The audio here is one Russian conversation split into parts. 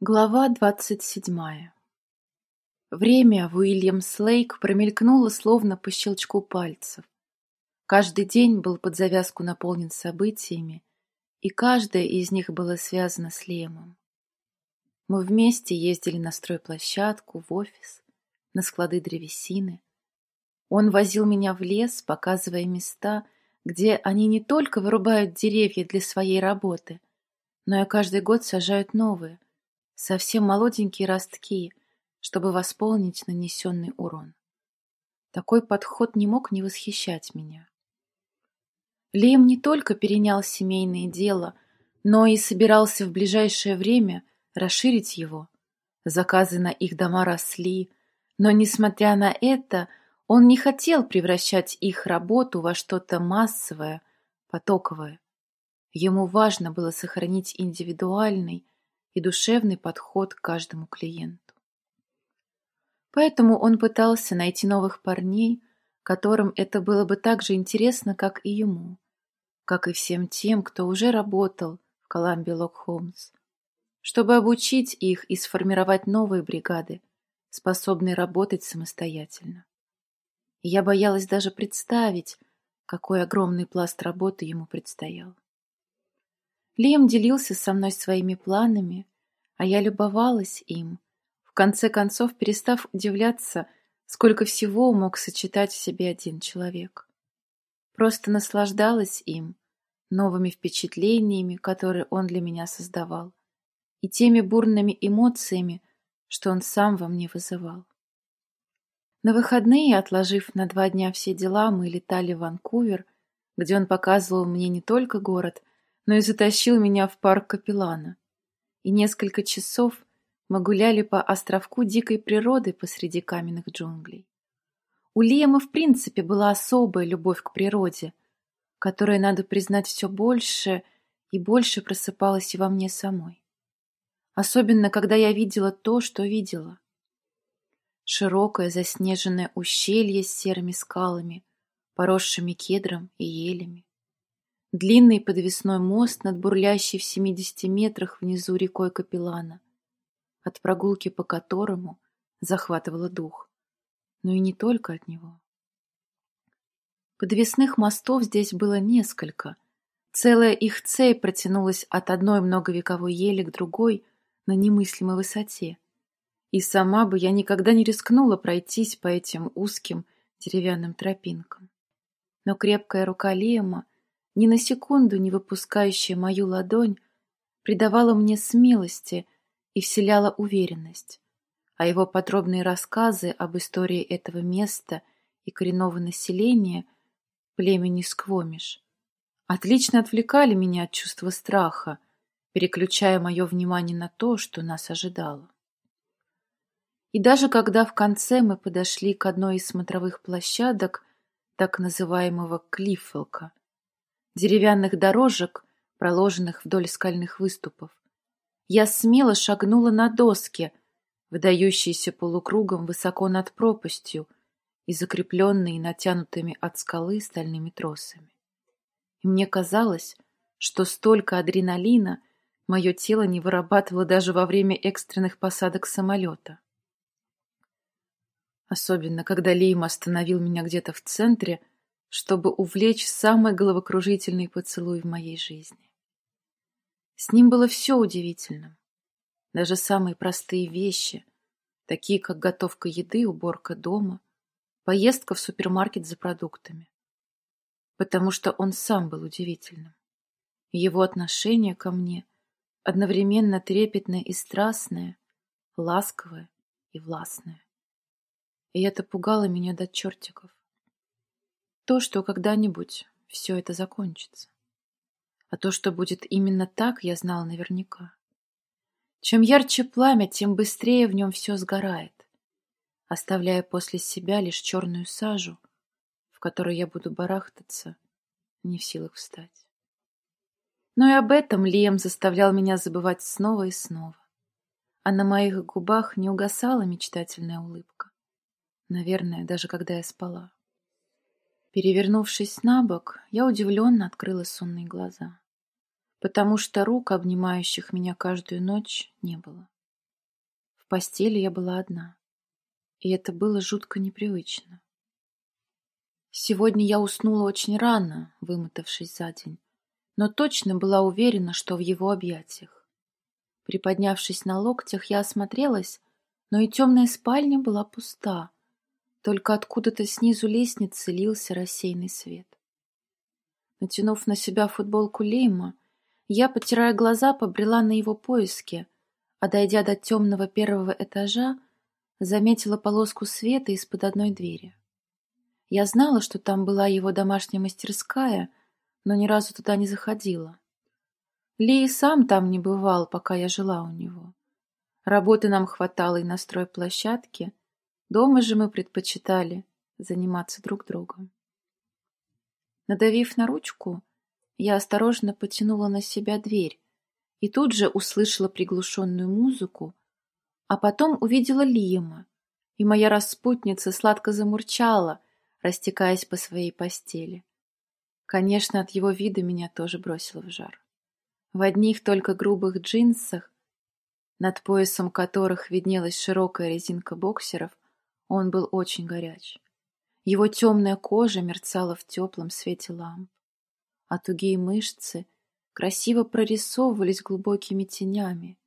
Глава двадцать седьмая Время в Уильямс-Лейк промелькнуло словно по щелчку пальцев. Каждый день был под завязку наполнен событиями, и каждое из них было связано с Лемом. Мы вместе ездили на стройплощадку, в офис, на склады древесины. Он возил меня в лес, показывая места, где они не только вырубают деревья для своей работы, но и каждый год сажают новые — совсем молоденькие ростки, чтобы восполнить нанесенный урон. Такой подход не мог не восхищать меня. Лем не только перенял семейное дело, но и собирался в ближайшее время расширить его. Заказы на их дома росли, но, несмотря на это, он не хотел превращать их работу во что-то массовое, потоковое. Ему важно было сохранить индивидуальный, и душевный подход к каждому клиенту. Поэтому он пытался найти новых парней, которым это было бы так же интересно, как и ему, как и всем тем, кто уже работал в Коламбе Лок-Холмс, чтобы обучить их и сформировать новые бригады, способные работать самостоятельно. И я боялась даже представить, какой огромный пласт работы ему предстоял. Лиам делился со мной своими планами, а я любовалась им, в конце концов перестав удивляться, сколько всего мог сочетать в себе один человек. Просто наслаждалась им, новыми впечатлениями, которые он для меня создавал, и теми бурными эмоциями, что он сам во мне вызывал. На выходные, отложив на два дня все дела, мы летали в Ванкувер, где он показывал мне не только город, но и затащил меня в парк Капеллана. И несколько часов мы гуляли по островку дикой природы посреди каменных джунглей. У Лиэма в принципе была особая любовь к природе, которая, надо признать, все больше и больше просыпалась и во мне самой. Особенно, когда я видела то, что видела. Широкое заснеженное ущелье с серыми скалами, поросшими кедром и елями длинный подвесной мост над бурлящей в 70 метрах внизу рекой Капеллана, от прогулки по которому захватывало дух, но и не только от него. Подвесных мостов здесь было несколько. Целая их цепь протянулась от одной многовековой ели к другой на немыслимой высоте. И сама бы я никогда не рискнула пройтись по этим узким деревянным тропинкам. Но крепкая рука Лиэма — ни на секунду не выпускающая мою ладонь, придавала мне смелости и вселяла уверенность, а его подробные рассказы об истории этого места и коренного населения племени Сквомиш отлично отвлекали меня от чувства страха, переключая мое внимание на то, что нас ожидало. И даже когда в конце мы подошли к одной из смотровых площадок так называемого Клиффелка, деревянных дорожек, проложенных вдоль скальных выступов. Я смело шагнула на доски, выдающиеся полукругом высоко над пропастью и закрепленные натянутыми от скалы стальными тросами. И мне казалось, что столько адреналина мое тело не вырабатывало даже во время экстренных посадок самолета. Особенно, когда Лейм остановил меня где-то в центре — чтобы увлечь самый головокружительный поцелуй в моей жизни. С ним было все удивительным. Даже самые простые вещи, такие как готовка еды, уборка дома, поездка в супермаркет за продуктами. Потому что он сам был удивительным. Его отношение ко мне одновременно трепетное и страстное, ласковое и властное. И это пугало меня до чертиков то, что когда-нибудь все это закончится. А то, что будет именно так, я знала наверняка. Чем ярче пламя, тем быстрее в нем все сгорает, оставляя после себя лишь черную сажу, в которой я буду барахтаться, не в силах встать. Но и об этом Лием заставлял меня забывать снова и снова. А на моих губах не угасала мечтательная улыбка. Наверное, даже когда я спала. Перевернувшись на бок, я удивленно открыла сонные глаза, потому что рук, обнимающих меня каждую ночь, не было. В постели я была одна, и это было жутко непривычно. Сегодня я уснула очень рано, вымотавшись за день, но точно была уверена, что в его объятиях. Приподнявшись на локтях, я осмотрелась, но и темная спальня была пуста, только откуда-то снизу лестницы лился рассеянный свет. Натянув на себя футболку Лейма, я, потирая глаза, побрела на его поиски, а дойдя до темного первого этажа, заметила полоску света из-под одной двери. Я знала, что там была его домашняя мастерская, но ни разу туда не заходила. Ли и сам там не бывал, пока я жила у него. Работы нам хватало и на стройплощадке, дома же мы предпочитали заниматься друг другом. Надавив на ручку, я осторожно потянула на себя дверь и тут же услышала приглушенную музыку, а потом увидела Лиема, и моя распутница сладко замурчала, растекаясь по своей постели. Конечно, от его вида меня тоже бросило в жар. В одних только грубых джинсах, над поясом которых виднелась широкая резинка боксеров, он был очень горяч. Его темная кожа мерцала в теплом свете ламп, а тугие мышцы красиво прорисовывались глубокими тенями,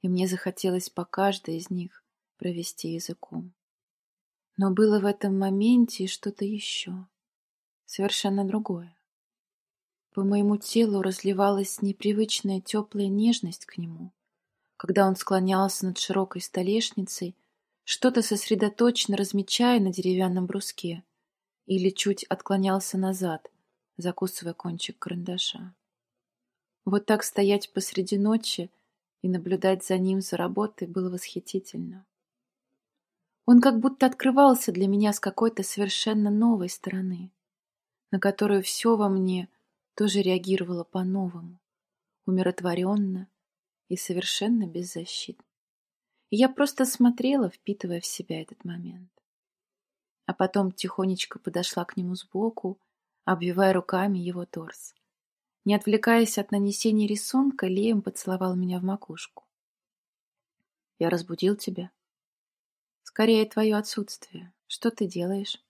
и мне захотелось по каждой из них провести языком. Но было в этом моменте и что-то еще, совершенно другое. По моему телу разливалась непривычная теплая нежность к нему, когда он склонялся над широкой столешницей что-то сосредоточенно размечая на деревянном бруске, или чуть отклонялся назад, закусывая кончик карандаша. Вот так стоять посреди ночи и наблюдать за ним за работой было восхитительно. Он как будто открывался для меня с какой-то совершенно новой стороны, на которую все во мне тоже реагировало по-новому, умиротворенно и совершенно беззащитно. Я просто смотрела, впитывая в себя этот момент. А потом тихонечко подошла к нему сбоку, обвивая руками его торс. Не отвлекаясь от нанесения рисунка, Леем поцеловал меня в макушку. «Я разбудил тебя?» «Скорее, твое отсутствие. Что ты делаешь?»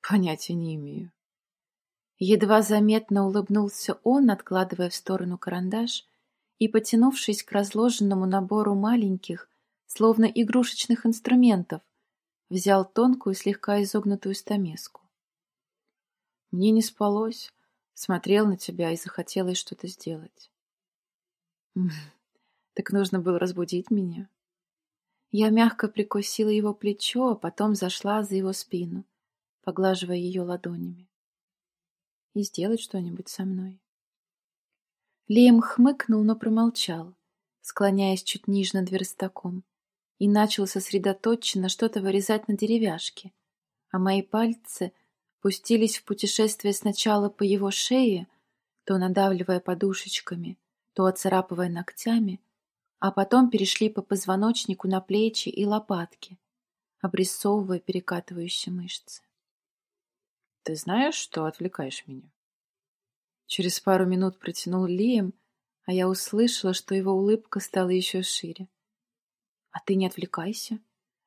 «Понятия не имею». Едва заметно улыбнулся он, откладывая в сторону карандаш и потянувшись к разложенному набору маленьких, словно игрушечных инструментов, взял тонкую, слегка изогнутую стамеску. Мне не спалось, смотрел на тебя и захотелось что-то сделать. Так нужно было разбудить меня. Я мягко прикусила его плечо, а потом зашла за его спину, поглаживая ее ладонями. И сделать что-нибудь со мной. Лем хмыкнул, но промолчал, склоняясь чуть ниже над верстаком и начал сосредоточенно что-то вырезать на деревяшке, а мои пальцы пустились в путешествие сначала по его шее, то надавливая подушечками, то оцарапывая ногтями, а потом перешли по позвоночнику на плечи и лопатки, обрисовывая перекатывающие мышцы. «Ты знаешь, что отвлекаешь меня?» Через пару минут протянул Лием, а я услышала, что его улыбка стала еще шире. А ты не отвлекайся.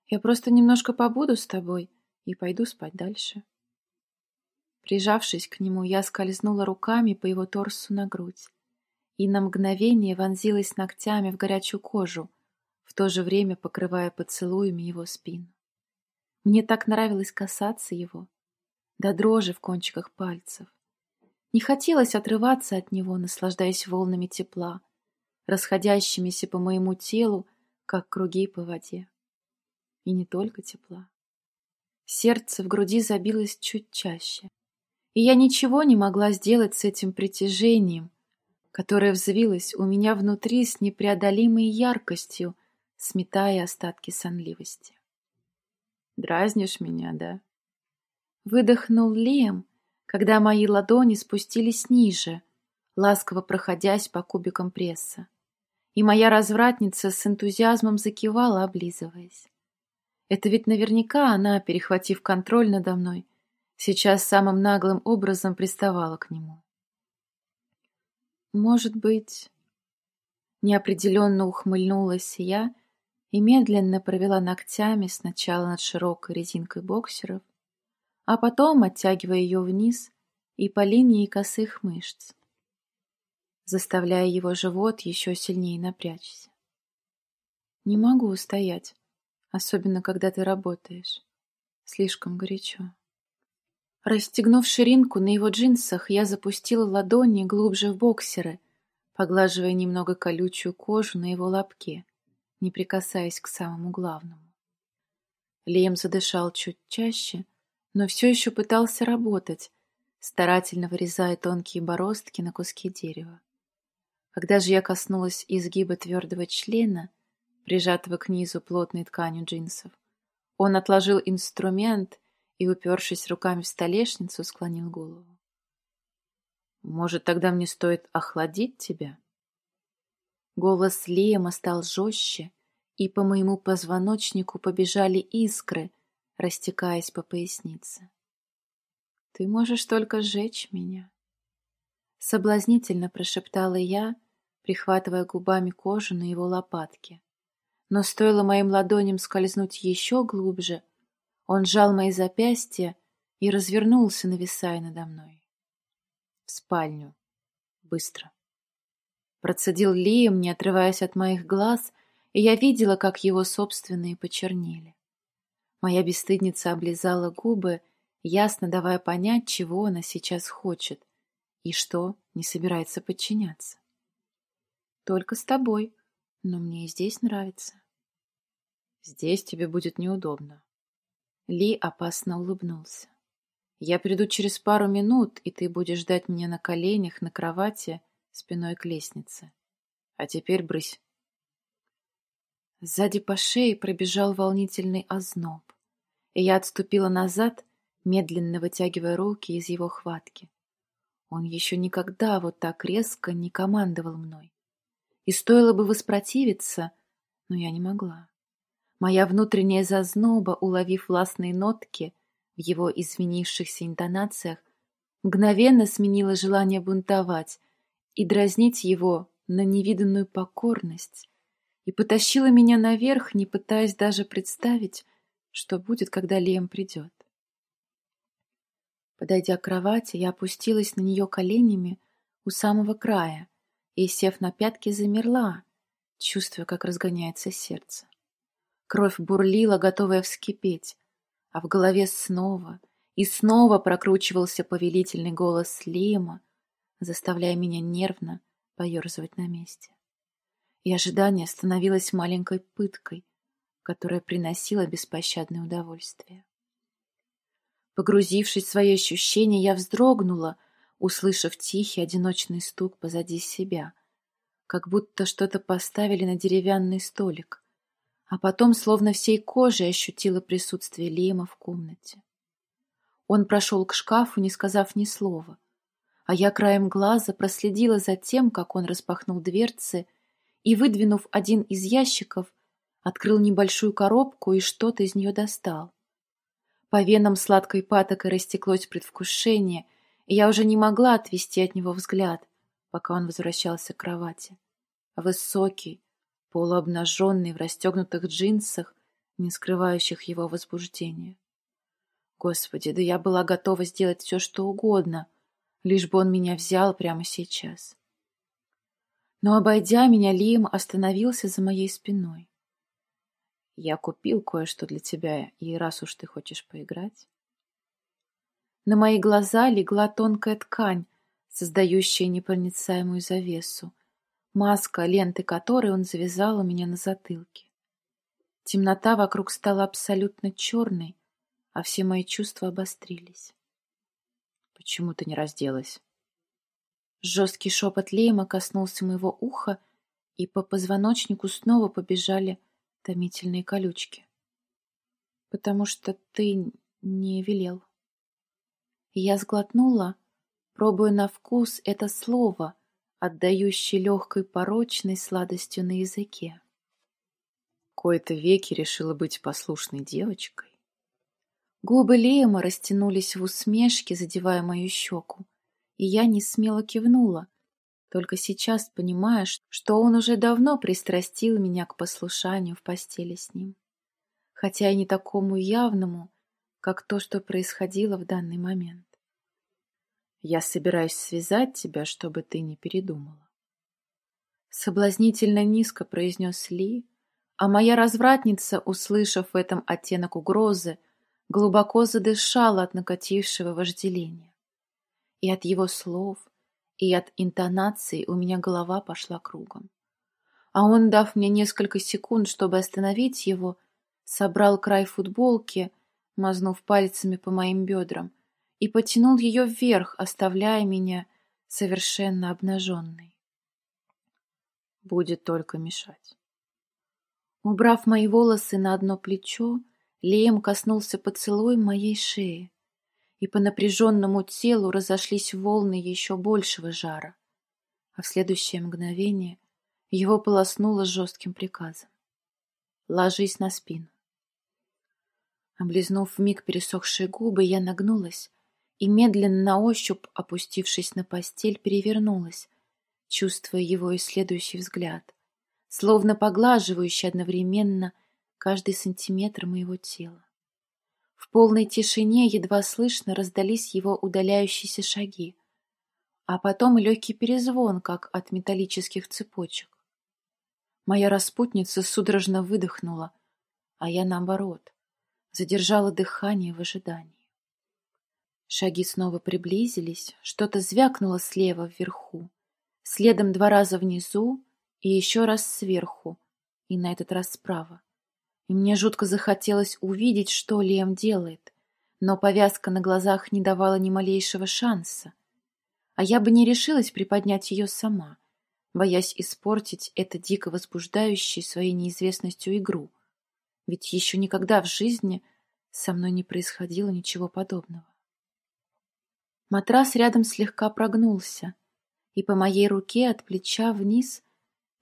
Я просто немножко побуду с тобой и пойду спать дальше. Прижавшись к нему, я скользнула руками по его торсу на грудь и на мгновение вонзилась ногтями в горячую кожу, в то же время покрывая поцелуями его спину. Мне так нравилось касаться его, до дрожи в кончиках пальцев. Не хотелось отрываться от него, наслаждаясь волнами тепла, расходящимися по моему телу как круги по воде. И не только тепла. Сердце в груди забилось чуть чаще. И я ничего не могла сделать с этим притяжением, которое взвилось у меня внутри с непреодолимой яркостью, сметая остатки сонливости. «Дразнишь меня, да?» Выдохнул Лем, когда мои ладони спустились ниже, ласково проходясь по кубикам пресса и моя развратница с энтузиазмом закивала, облизываясь. Это ведь наверняка она, перехватив контроль надо мной, сейчас самым наглым образом приставала к нему. Может быть, неопределенно ухмыльнулась я и медленно провела ногтями сначала над широкой резинкой боксеров, а потом оттягивая ее вниз и по линии косых мышц, заставляя его живот еще сильнее напрячься. Не могу устоять, особенно когда ты работаешь. Слишком горячо. Расстегнув ширинку на его джинсах, я запустила ладони глубже в боксеры, поглаживая немного колючую кожу на его лобке, не прикасаясь к самому главному. Лем задышал чуть чаще, но все еще пытался работать, старательно вырезая тонкие бороздки на куски дерева. Когда же я коснулась изгиба твердого члена, прижатого к низу плотной тканью джинсов, он отложил инструмент и, упершись руками в столешницу, склонил голову. «Может, тогда мне стоит охладить тебя?» Голос Лиэма стал жестче, и по моему позвоночнику побежали искры, растекаясь по пояснице. «Ты можешь только сжечь меня», — соблазнительно прошептала я, прихватывая губами кожу на его лопатке. Но стоило моим ладоням скользнуть еще глубже, он сжал мои запястья и развернулся, нависая надо мной. «В спальню. Быстро». Процедил Лием, не отрываясь от моих глаз, и я видела, как его собственные почернели. Моя бесстыдница облизала губы, ясно давая понять, чего она сейчас хочет и что не собирается подчиняться. Только с тобой, но мне и здесь нравится. Здесь тебе будет неудобно. Ли опасно улыбнулся. Я приду через пару минут, и ты будешь ждать меня на коленях на кровати спиной к лестнице. А теперь брысь. Сзади по шее пробежал волнительный озноб, и я отступила назад, медленно вытягивая руки из его хватки. Он еще никогда вот так резко не командовал мной. И стоило бы воспротивиться, но я не могла. Моя внутренняя зазноба, уловив властные нотки в его извинившихся интонациях, мгновенно сменила желание бунтовать и дразнить его на невиданную покорность и потащила меня наверх, не пытаясь даже представить, что будет, когда Лем придет. Подойдя к кровати, я опустилась на нее коленями у самого края и, сев на пятки, замерла, чувствуя, как разгоняется сердце. Кровь бурлила, готовая вскипеть, а в голове снова и снова прокручивался повелительный голос Лима, заставляя меня нервно поерзывать на месте. И ожидание становилось маленькой пыткой, которая приносила беспощадное удовольствие. Погрузившись в свои ощущения, я вздрогнула, услышав тихий одиночный стук позади себя, как будто что-то поставили на деревянный столик, а потом словно всей кожей ощутила присутствие Лима в комнате. Он прошел к шкафу, не сказав ни слова, а я краем глаза проследила за тем, как он распахнул дверцы и, выдвинув один из ящиков, открыл небольшую коробку и что-то из нее достал. По венам сладкой патокой растеклось предвкушение, я уже не могла отвести от него взгляд, пока он возвращался к кровати. Высокий, полуобнаженный в расстегнутых джинсах, не скрывающих его возбуждения. Господи, да я была готова сделать все, что угодно, лишь бы он меня взял прямо сейчас. Но, обойдя меня, Лим остановился за моей спиной. Я купил кое-что для тебя, и раз уж ты хочешь поиграть... На мои глаза легла тонкая ткань, создающая непроницаемую завесу, маска, ленты которой он завязал у меня на затылке. Темнота вокруг стала абсолютно черной, а все мои чувства обострились. «Почему ты не разделась?» Жесткий шепот Лейма коснулся моего уха, и по позвоночнику снова побежали томительные колючки. «Потому что ты не велел». Я сглотнула, пробуя на вкус это слово, отдающее легкой порочной сладостью на языке. Кое-то веки решила быть послушной девочкой. Губы Лема растянулись в усмешке, задевая мою щеку и я не смело кивнула, Только сейчас понимаешь, что он уже давно пристрастил меня к послушанию в постели с ним. Хотя и не такому явному, как то, что происходило в данный момент. Я собираюсь связать тебя, чтобы ты не передумала. Соблазнительно низко произнес Ли, а моя развратница, услышав в этом оттенок угрозы, глубоко задышала от накатившего вожделения. И от его слов, и от интонации у меня голова пошла кругом. А он, дав мне несколько секунд, чтобы остановить его, собрал край футболки, мазнув пальцами по моим бедрам, и потянул ее вверх, оставляя меня совершенно обнаженной. Будет только мешать. Убрав мои волосы на одно плечо, Лем коснулся поцелуем моей шеи, и по напряженному телу разошлись волны еще большего жара, а в следующее мгновение его полоснуло жестким приказом. «Ложись на спину». Облизнув вмиг пересохшие губы, я нагнулась и, медленно на ощупь, опустившись на постель, перевернулась, чувствуя его исследующий взгляд, словно поглаживающий одновременно каждый сантиметр моего тела. В полной тишине едва слышно раздались его удаляющиеся шаги, а потом легкий перезвон, как от металлических цепочек. Моя распутница судорожно выдохнула, а я, наоборот, задержала дыхание в ожидании. Шаги снова приблизились, что-то звякнуло слева вверху, следом два раза внизу и еще раз сверху, и на этот раз справа и мне жутко захотелось увидеть, что Лем делает, но повязка на глазах не давала ни малейшего шанса. А я бы не решилась приподнять ее сама, боясь испортить это дико возбуждающее своей неизвестностью игру. Ведь еще никогда в жизни со мной не происходило ничего подобного. Матрас рядом слегка прогнулся, и по моей руке от плеча вниз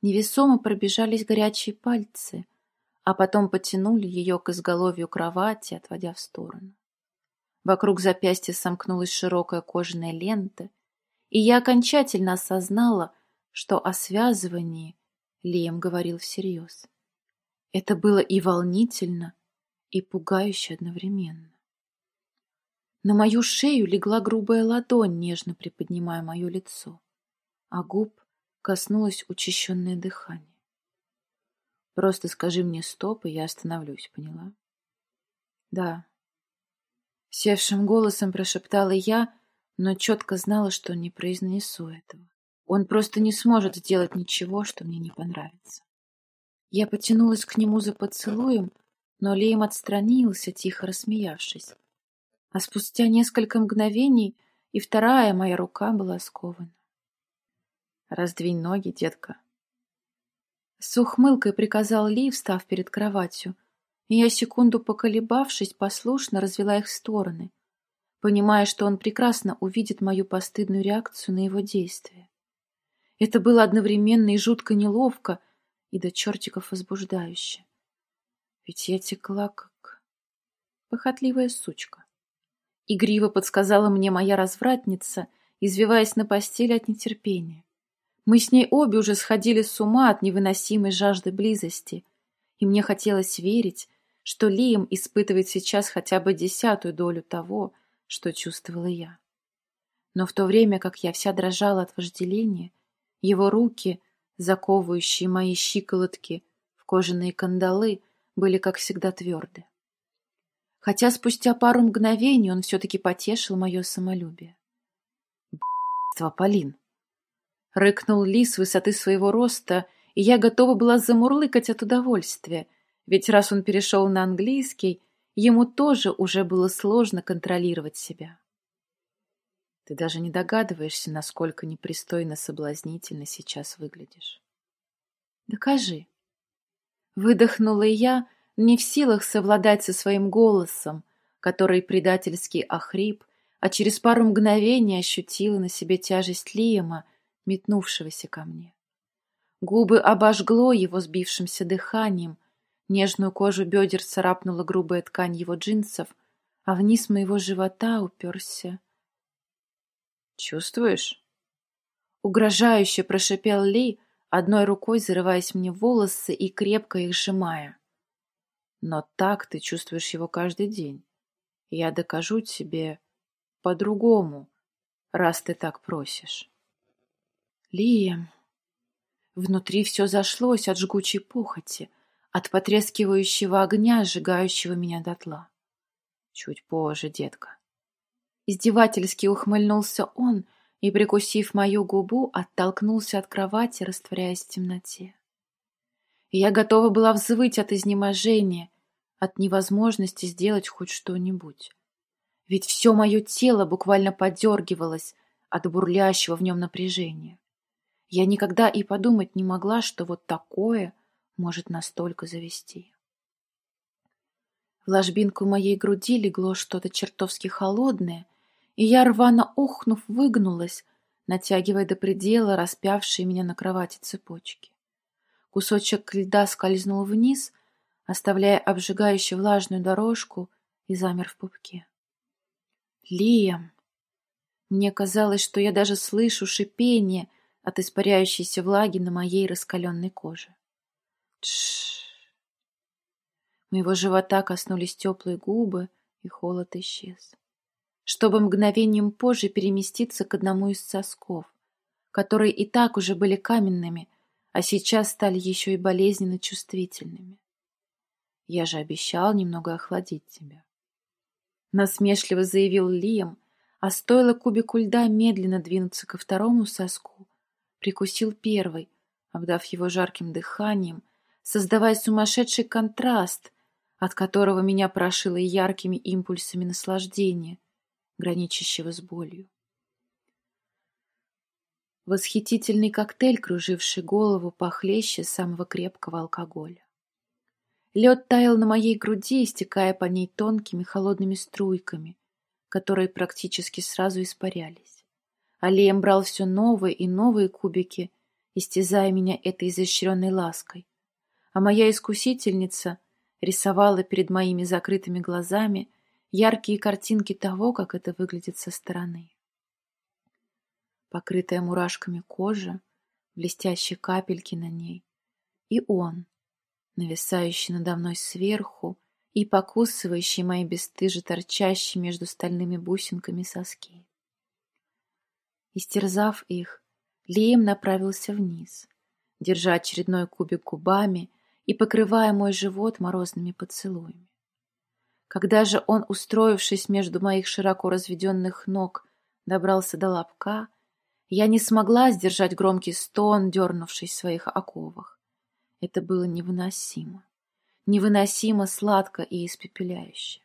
невесомо пробежались горячие пальцы — а потом потянули ее к изголовью кровати, отводя в сторону. Вокруг запястья сомкнулась широкая кожаная лента, и я окончательно осознала, что о связывании Лием говорил всерьез. Это было и волнительно, и пугающе одновременно. На мою шею легла грубая ладонь, нежно приподнимая мое лицо, а губ коснулось учащенное дыхание. Просто скажи мне стоп, и я остановлюсь, поняла? Да. Севшим голосом прошептала я, но четко знала, что не произнесу этого. Он просто не сможет сделать ничего, что мне не понравится. Я потянулась к нему за поцелуем, но Лейм отстранился, тихо рассмеявшись. А спустя несколько мгновений и вторая моя рука была скована. «Раздвинь ноги, детка», с ухмылкой приказал Ли, встав перед кроватью, и я, секунду поколебавшись, послушно развела их в стороны, понимая, что он прекрасно увидит мою постыдную реакцию на его действия. Это было одновременно и жутко неловко, и до чертиков возбуждающе. Ведь я текла, как похотливая сучка. Игриво подсказала мне моя развратница, извиваясь на постели от нетерпения. Мы с ней обе уже сходили с ума от невыносимой жажды близости, и мне хотелось верить, что Лием испытывает сейчас хотя бы десятую долю того, что чувствовала я. Но в то время, как я вся дрожала от вожделения, его руки, заковывающие мои щиколотки в кожаные кандалы, были, как всегда, тверды. Хотя спустя пару мгновений он все-таки потешил мое самолюбие. «Б***ство, Полин!» Рыкнул Ли с высоты своего роста, и я готова была замурлыкать от удовольствия, ведь раз он перешел на английский, ему тоже уже было сложно контролировать себя. Ты даже не догадываешься, насколько непристойно соблазнительно сейчас выглядишь. Докажи. Выдохнула я, не в силах совладать со своим голосом, который предательский охрип, а через пару мгновений ощутила на себе тяжесть Лиема, метнувшегося ко мне. Губы обожгло его сбившимся дыханием, нежную кожу бедер царапнула грубая ткань его джинсов, а вниз моего живота уперся. «Чувствуешь?» Угрожающе прошипел Ли, одной рукой зарываясь мне в волосы и крепко их сжимая. Но так ты чувствуешь его каждый день. Я докажу тебе по-другому, раз ты так просишь. Лием. Внутри все зашлось от жгучей похоти, от потрескивающего огня, сжигающего меня дотла. Чуть позже, детка. Издевательски ухмыльнулся он и, прикусив мою губу, оттолкнулся от кровати, растворяясь в темноте. Я готова была взвыть от изнеможения, от невозможности сделать хоть что-нибудь. Ведь все мое тело буквально подергивалось от бурлящего в нем напряжения. Я никогда и подумать не могла, что вот такое может настолько завести. В ложбинку моей груди легло что-то чертовски холодное, и я, рвано охнув, выгнулась, натягивая до предела распявшие меня на кровати цепочки. Кусочек льда скользнул вниз, оставляя обжигающую влажную дорожку, и замер в пупке. Лиам! Мне казалось, что я даже слышу шипение от испаряющейся влаги на моей раскаленной коже. Тш. Моего живота коснулись теплые губы, и холод исчез. Чтобы мгновением позже переместиться к одному из сосков, которые и так уже были каменными, а сейчас стали еще и болезненно чувствительными. Я же обещал немного охладить тебя. Насмешливо заявил Лиам, а стоило кубику льда медленно двинуться ко второму соску, прикусил первый, обдав его жарким дыханием, создавая сумасшедший контраст, от которого меня прошило яркими импульсами наслаждения, граничащего с болью. Восхитительный коктейль, круживший голову похлеще самого крепкого алкоголя. Лед таял на моей груди, истекая по ней тонкими холодными струйками, которые практически сразу испарялись. Алием брал все новые и новые кубики, истязая меня этой изощренной лаской. А моя искусительница рисовала перед моими закрытыми глазами яркие картинки того, как это выглядит со стороны. Покрытая мурашками кожа, блестящие капельки на ней. И он, нависающий надо мной сверху и покусывающий мои бесстыже торчащие между стальными бусинками соски. Истерзав их, Лием направился вниз, держа очередной кубик губами и покрывая мой живот морозными поцелуями. Когда же он, устроившись между моих широко разведенных ног, добрался до лобка, я не смогла сдержать громкий стон, дернувшись в своих оковах. Это было невыносимо. Невыносимо сладко и испепеляюще.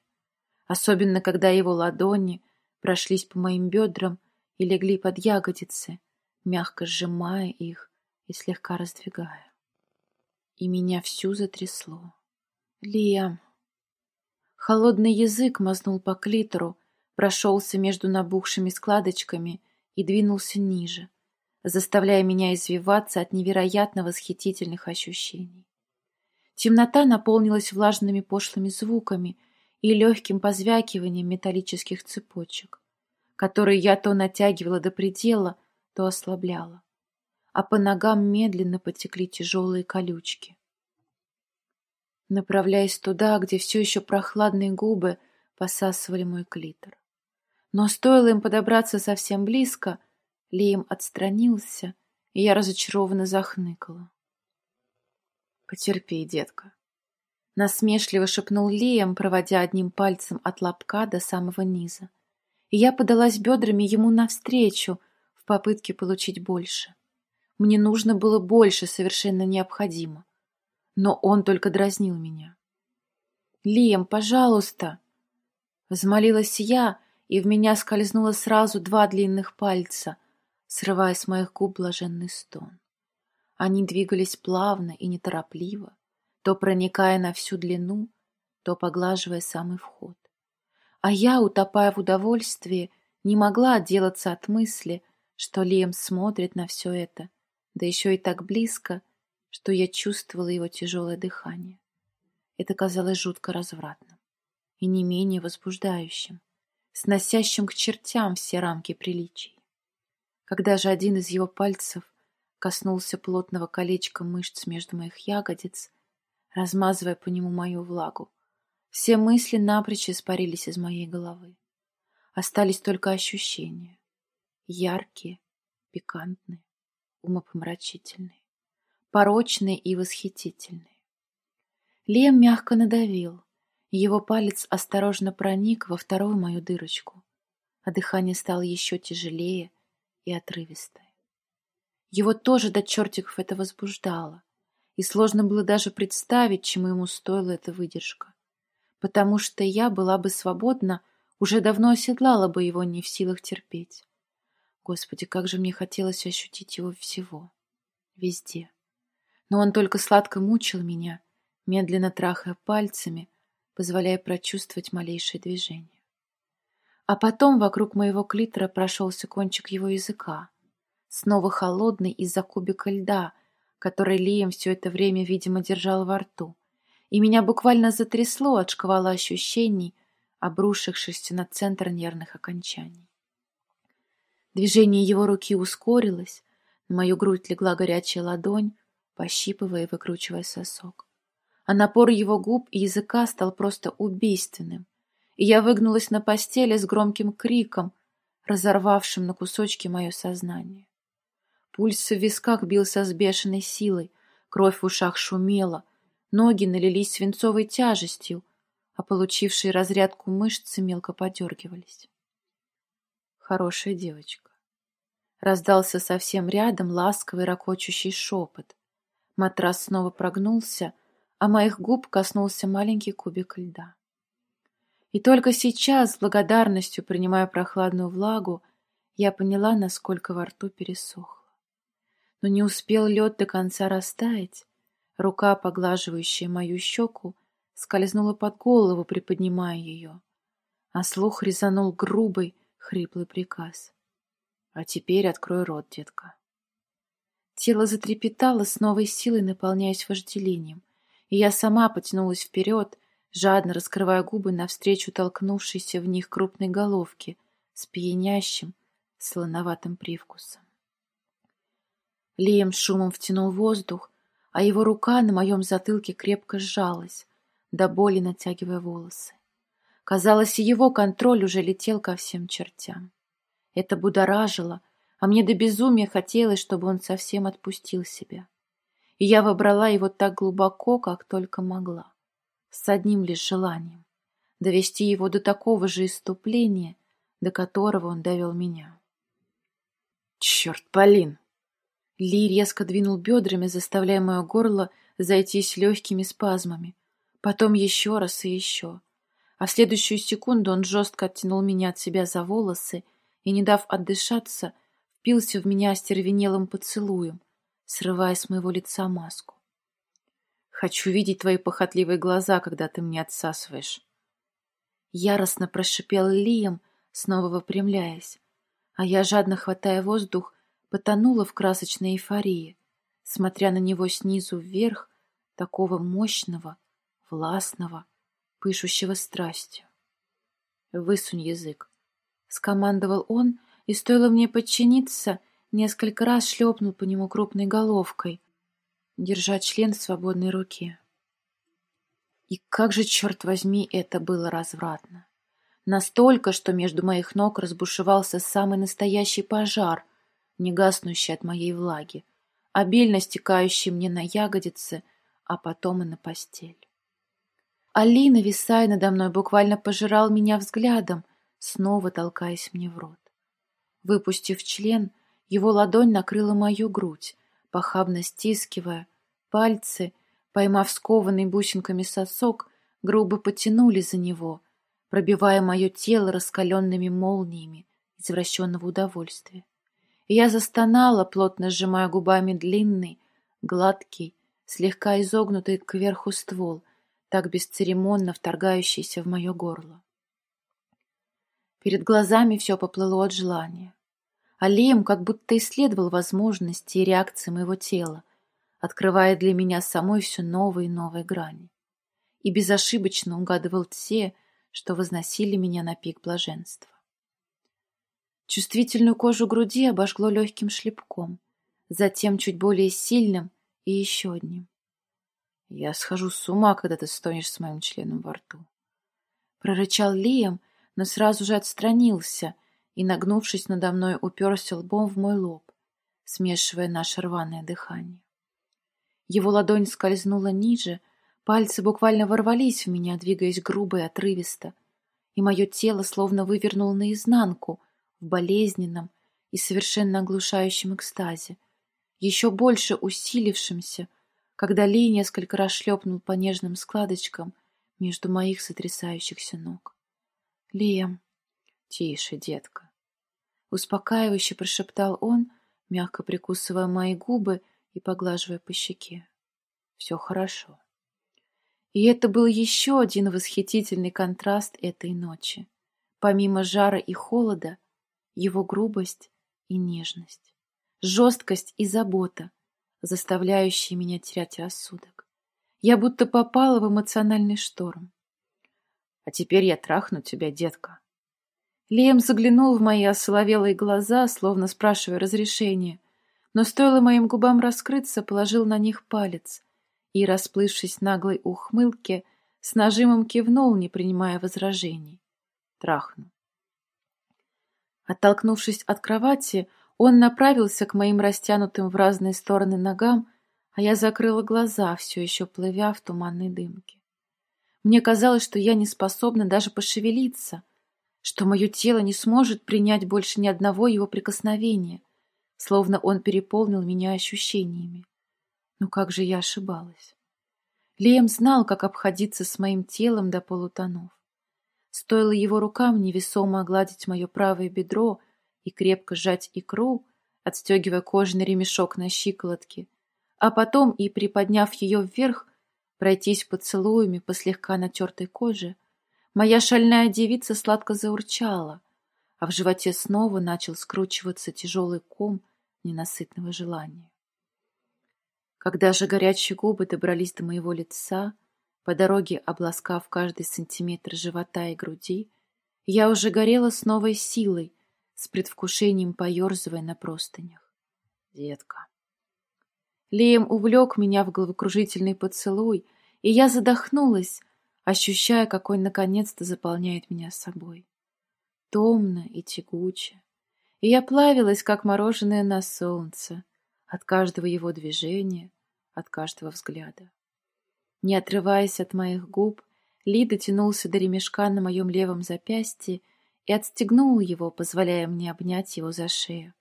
Особенно, когда его ладони прошлись по моим бедрам и легли под ягодицы, мягко сжимая их и слегка раздвигая. И меня всю затрясло. Лиам. Холодный язык мазнул по клитору, прошелся между набухшими складочками и двинулся ниже, заставляя меня извиваться от невероятно восхитительных ощущений. Темнота наполнилась влажными пошлыми звуками и легким позвякиванием металлических цепочек, которые я то натягивала до предела, то ослабляла, а по ногам медленно потекли тяжелые колючки. Направляясь туда, где все еще прохладные губы посасывали мой клитор. Но стоило им подобраться совсем близко, Лием отстранился, и я разочарованно захныкала. «Потерпи, детка», — насмешливо шепнул Лием, проводя одним пальцем от лобка до самого низа. И я подалась бедрами ему навстречу в попытке получить больше. Мне нужно было больше, совершенно необходимо. Но он только дразнил меня. «Лием, пожалуйста!» Взмолилась я, и в меня скользнуло сразу два длинных пальца — срывая с моих губ блаженный стон. Они двигались плавно и неторопливо, то проникая на всю длину, то поглаживая самый вход. А я, утопая в удовольствии, не могла отделаться от мысли, что Лием смотрит на все это, да еще и так близко, что я чувствовала его тяжелое дыхание. Это казалось жутко развратным и не менее возбуждающим, сносящим к чертям все рамки приличий. Когда же один из его пальцев коснулся плотного колечка мышц между моих ягодиц, размазывая по нему мою влагу, все мысли напрочь испарились из моей головы. Остались только ощущения. Яркие, пикантные, умопомрачительные, порочные и восхитительные. Лем мягко надавил, его палец осторожно проник во вторую мою дырочку, а дыхание стало еще тяжелее и отрывистое. Его тоже до чертиков это возбуждало, и сложно было даже представить, чему ему стоила эта выдержка, потому что я была бы свободна, уже давно оседлала бы его не в силах терпеть. Господи, как же мне хотелось ощутить его всего, везде. Но он только сладко мучил меня, медленно трахая пальцами, позволяя прочувствовать малейшее движение. А потом вокруг моего клитора прошелся кончик его языка, снова холодный из-за кубика льда, который Лием все это время, видимо, держал во рту, и меня буквально затрясло от шквала ощущений, обрушившихся на центр нервных окончаний. Движение его руки ускорилось, на мою грудь легла горячая ладонь, пощипывая и выкручивая сосок. А напор его губ и языка стал просто убийственным, я выгнулась на постели с громким криком, разорвавшим на кусочки мое сознание. Пульс в висках бился с бешеной силой, кровь в ушах шумела, ноги налились свинцовой тяжестью, а получившие разрядку мышцы мелко подергивались. Хорошая девочка. Раздался совсем рядом ласковый ракочущий шепот. Матрас снова прогнулся, а моих губ коснулся маленький кубик льда. И только сейчас, с благодарностью принимая прохладную влагу, я поняла, насколько во рту пересохло. Но не успел лед до конца растаять, рука, поглаживающая мою щеку, скользнула под голову, приподнимая ее, а слух резанул грубый, хриплый приказ. «А теперь открой рот, детка». Тело затрепетало с новой силой, наполняясь вожделением и я сама потянулась вперед, жадно раскрывая губы навстречу толкнувшейся в них крупной головке с пьянящим, слоноватым привкусом. Лием шумом втянул воздух, а его рука на моем затылке крепко сжалась, до боли натягивая волосы. Казалось, его контроль уже летел ко всем чертям. Это будоражило, а мне до безумия хотелось, чтобы он совсем отпустил себя и я вобрала его так глубоко, как только могла, с одним лишь желанием — довести его до такого же иступления, до которого он довел меня. «Черт, Полин!» Ли резко двинул бедрами, заставляя мое горло зайтись легкими спазмами. Потом еще раз и еще. А в следующую секунду он жестко оттянул меня от себя за волосы и, не дав отдышаться, впился в меня остервенелым поцелуем, срывая с моего лица маску. Хочу видеть твои похотливые глаза, когда ты мне отсасываешь. Яростно прошипел Лием, снова выпрямляясь, а я, жадно хватая воздух, потонула в красочной эйфории, смотря на него снизу вверх, такого мощного, властного, пышущего страстью. «Высунь язык!» — скомандовал он, и стоило мне подчиниться, несколько раз шлепнул по нему крупной головкой, держа член в свободной руке. И как же, черт возьми, это было развратно! Настолько, что между моих ног разбушевался самый настоящий пожар, не гаснущий от моей влаги, обильно стекающий мне на ягодицы, а потом и на постель. Али, нависая надо мной, буквально пожирал меня взглядом, снова толкаясь мне в рот. Выпустив член, его ладонь накрыла мою грудь, похабно стискивая. Пальцы, поймав скованный бусинками сосок, грубо потянули за него, пробивая мое тело раскаленными молниями извращенного удовольствия. Я застонала, плотно сжимая губами длинный, гладкий, слегка изогнутый кверху ствол, так бесцеремонно вторгающийся в мое горло. Перед глазами все поплыло от желания. Алием как будто исследовал возможности и реакции моего тела, открывая для меня самой все новые и новые грани. И безошибочно угадывал те, что возносили меня на пик блаженства. Чувствительную кожу груди обожгло легким шлепком, затем чуть более сильным и еще одним. «Я схожу с ума, когда ты стонешь с моим членом во рту», — прорычал Лиам, но сразу же отстранился и, нагнувшись надо мной, уперся лбом в мой лоб, смешивая наше рваное дыхание. Его ладонь скользнула ниже, пальцы буквально ворвались в меня, двигаясь грубо и отрывисто, и мое тело словно вывернуло наизнанку в болезненном и совершенно оглушающем экстазе, еще больше усилившемся, когда Ли несколько раз шлепнул по нежным складочкам между моих сотрясающихся ног. «Лиам, тише, детка!» Успокаивающе прошептал он, мягко прикусывая мои губы и поглаживая по щеке. «Все хорошо». И это был еще один восхитительный контраст этой ночи. Помимо жара и холода, его грубость и нежность, жесткость и забота, заставляющие меня терять рассудок. Я будто попала в эмоциональный шторм. А теперь я трахну тебя, детка. Лем заглянул в мои осоловелые глаза, словно спрашивая разрешения, но стоило моим губам раскрыться, положил на них палец и, расплывшись наглой ухмылке, с нажимом кивнул, не принимая возражений. Трахну. Оттолкнувшись от кровати, он направился к моим растянутым в разные стороны ногам, а я закрыла глаза, все еще плывя в туманной дымке. Мне казалось, что я не способна даже пошевелиться, что мое тело не сможет принять больше ни одного его прикосновения, словно он переполнил меня ощущениями. Но как же я ошибалась? Лем знал, как обходиться с моим телом до полутонов. Стоило его рукам невесомо огладить мое правое бедро, и крепко сжать икру, отстегивая кожаный ремешок на щиколотке, а потом и, приподняв ее вверх, пройтись поцелуями по слегка натертой коже, моя шальная девица сладко заурчала, а в животе снова начал скручиваться тяжелый ком ненасытного желания. Когда же горячие губы добрались до моего лица, по дороге обласкав каждый сантиметр живота и груди, я уже горела с новой силой, с предвкушением поерзывая на простынях. Детка. Лием увлек меня в головокружительный поцелуй, и я задохнулась, ощущая, как он наконец-то заполняет меня собой. Томно и тягуче. И я плавилась, как мороженое на солнце, от каждого его движения, от каждого взгляда. Не отрываясь от моих губ, Ли дотянулся до ремешка на моем левом запястье и отстегнул его, позволяя мне обнять его за шею.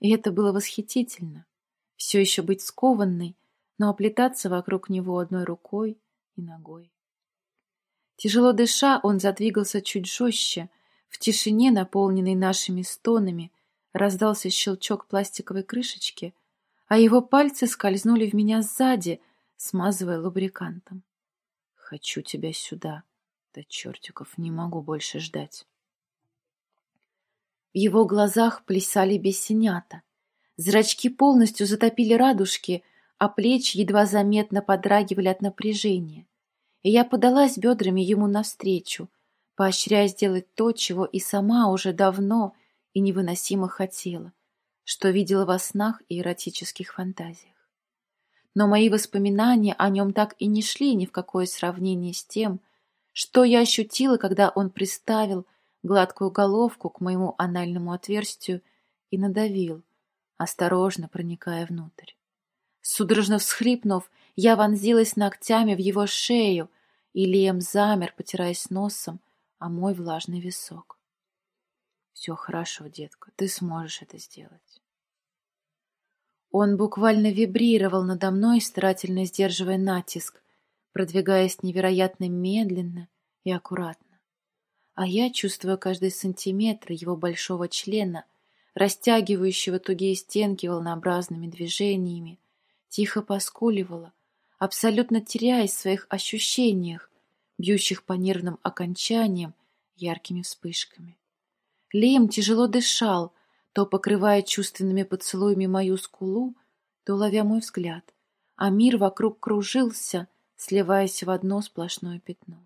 И это было восхитительно. Все еще быть скованной, но оплетаться вокруг него одной рукой и ногой. Тяжело дыша, он задвигался чуть жестче. В тишине, наполненной нашими стонами, раздался щелчок пластиковой крышечки, а его пальцы скользнули в меня сзади, смазывая лубрикантом. «Хочу тебя сюда. Да чертиков, не могу больше ждать». В его глазах плясали бесенята. Зрачки полностью затопили радужки, а плечи едва заметно подрагивали от напряжения. И я подалась бедрами ему навстречу, поощряя сделать то, чего и сама уже давно и невыносимо хотела, что видела во снах и эротических фантазиях. Но мои воспоминания о нем так и не шли ни в какое сравнение с тем, что я ощутила, когда он приставил гладкую головку к моему анальному отверстию и надавил, осторожно проникая внутрь. Судорожно всхлипнув, я вонзилась ногтями в его шею, и Лием замер, потираясь носом о мой влажный висок. «Все хорошо, детка, ты сможешь это сделать». Он буквально вибрировал надо мной, старательно сдерживая натиск, продвигаясь невероятно медленно и аккуратно а я, чувствуя каждый сантиметр его большого члена, растягивающего тугие стенки волнообразными движениями, тихо поскуливала, абсолютно теряясь в своих ощущениях, бьющих по нервным окончаниям яркими вспышками. Лем тяжело дышал, то покрывая чувственными поцелуями мою скулу, то ловя мой взгляд, а мир вокруг кружился, сливаясь в одно сплошное пятно.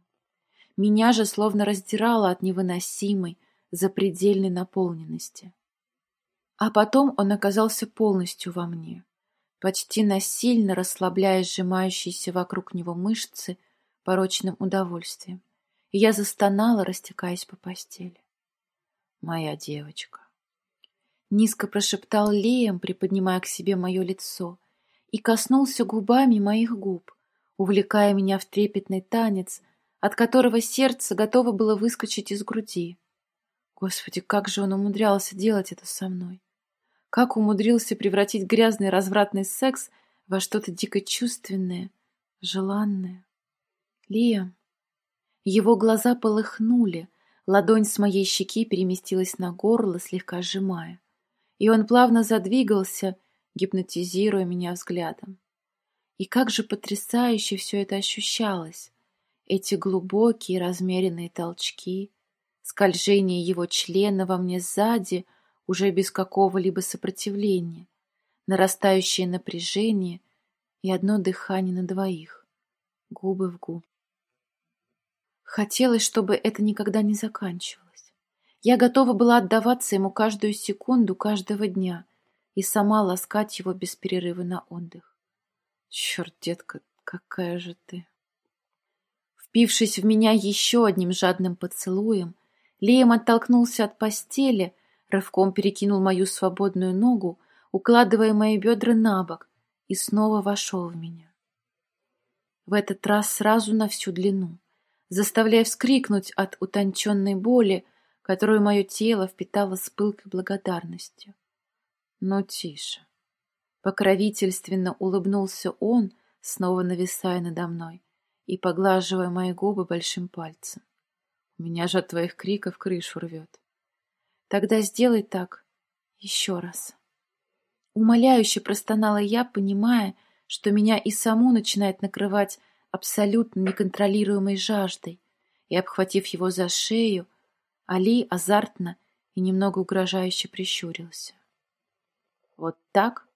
Меня же словно раздирало от невыносимой, запредельной наполненности. А потом он оказался полностью во мне, почти насильно расслабляя сжимающиеся вокруг него мышцы порочным удовольствием, и я застонала, растекаясь по постели. «Моя девочка!» Низко прошептал Леем, приподнимая к себе мое лицо, и коснулся губами моих губ, увлекая меня в трепетный танец, от которого сердце готово было выскочить из груди. Господи, как же он умудрялся делать это со мной! Как умудрился превратить грязный развратный секс во что-то дико чувственное, желанное. Лиам. Его глаза полыхнули, ладонь с моей щеки переместилась на горло, слегка сжимая. И он плавно задвигался, гипнотизируя меня взглядом. И как же потрясающе все это ощущалось! Эти глубокие размеренные толчки, скольжение его члена во мне сзади уже без какого-либо сопротивления, нарастающее напряжение и одно дыхание на двоих, губы в губы. Хотелось, чтобы это никогда не заканчивалось. Я готова была отдаваться ему каждую секунду каждого дня и сама ласкать его без перерыва на отдых. Черт, детка, какая же ты! Впившись в меня еще одним жадным поцелуем, Леем оттолкнулся от постели, рывком перекинул мою свободную ногу, укладывая мои бедра на бок, и снова вошел в меня. В этот раз сразу на всю длину, заставляя вскрикнуть от утонченной боли, которую мое тело впитало с пылкой благодарностью. Но тише. Покровительственно улыбнулся он, снова нависая надо мной и поглаживая мои губы большим пальцем. У меня же от твоих криков крышу рвет. Тогда сделай так еще раз. Умоляюще простонала я, понимая, что меня и саму начинает накрывать абсолютно неконтролируемой жаждой, и, обхватив его за шею, Али азартно и немного угрожающе прищурился. Вот так?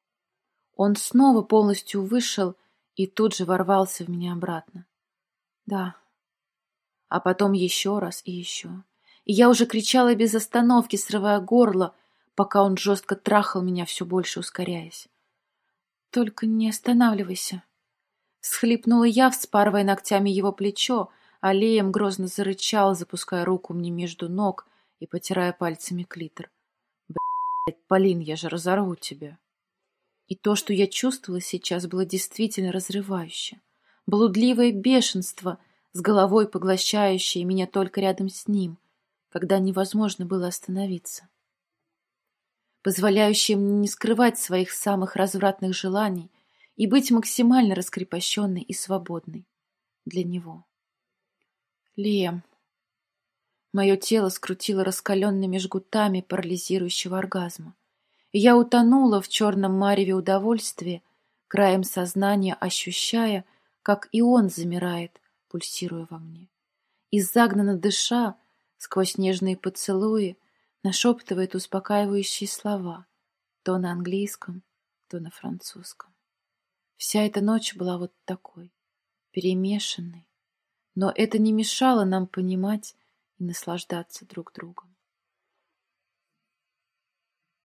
Он снова полностью вышел и тут же ворвался в меня обратно. Да. А потом еще раз и еще. И я уже кричала без остановки, срывая горло, пока он жестко трахал меня, все больше ускоряясь. «Только не останавливайся!» Схлипнула я, вспарывая ногтями его плечо, а Леем грозно зарычал, запуская руку мне между ног и потирая пальцами клитор. «Блядь, Полин, я же разорву тебя!» И то, что я чувствовала сейчас, было действительно разрывающе блудливое бешенство, с головой поглощающее меня только рядом с ним, когда невозможно было остановиться, позволяющее мне не скрывать своих самых развратных желаний и быть максимально раскрепощенной и свободной для него. Лем. Мое тело скрутило раскаленными жгутами парализирующего оргазма. И я утонула в черном мареве удовольствия, краем сознания ощущая, как и он замирает, пульсируя во мне. И загнанно дыша, сквозь нежные поцелуи, нашептывает успокаивающие слова, то на английском, то на французском. Вся эта ночь была вот такой, перемешанной, но это не мешало нам понимать и наслаждаться друг другом.